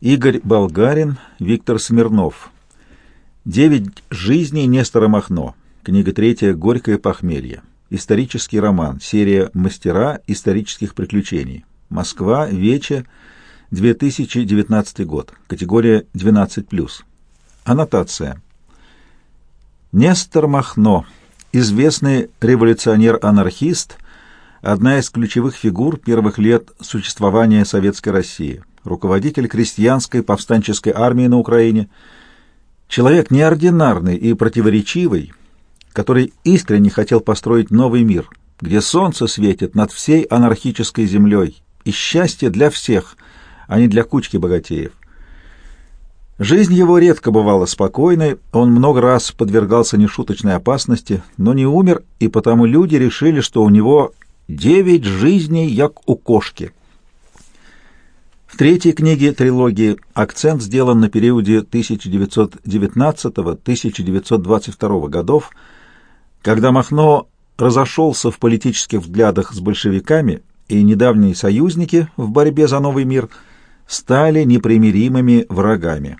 Игорь Болгарин, Виктор Смирнов. «Девять жизней Нестора Махно». Книга третья «Горькое похмелье». Исторический роман. Серия «Мастера исторических приключений». Москва. Вече. 2019 год. Категория 12+. Аннотация. Нестор Махно. Известный революционер-анархист, одна из ключевых фигур первых лет существования Советской России руководитель крестьянской повстанческой армии на Украине, человек неординарный и противоречивый, который искренне хотел построить новый мир, где солнце светит над всей анархической землей, и счастье для всех, а не для кучки богатеев. Жизнь его редко бывала спокойной, он много раз подвергался нешуточной опасности, но не умер, и потому люди решили, что у него девять жизней, як у кошки — в третьей книге трилогии акцент сделан на периоде 1919-1922 годов, когда Махно разошелся в политических взглядах с большевиками, и недавние союзники в борьбе за новый мир стали непримиримыми врагами.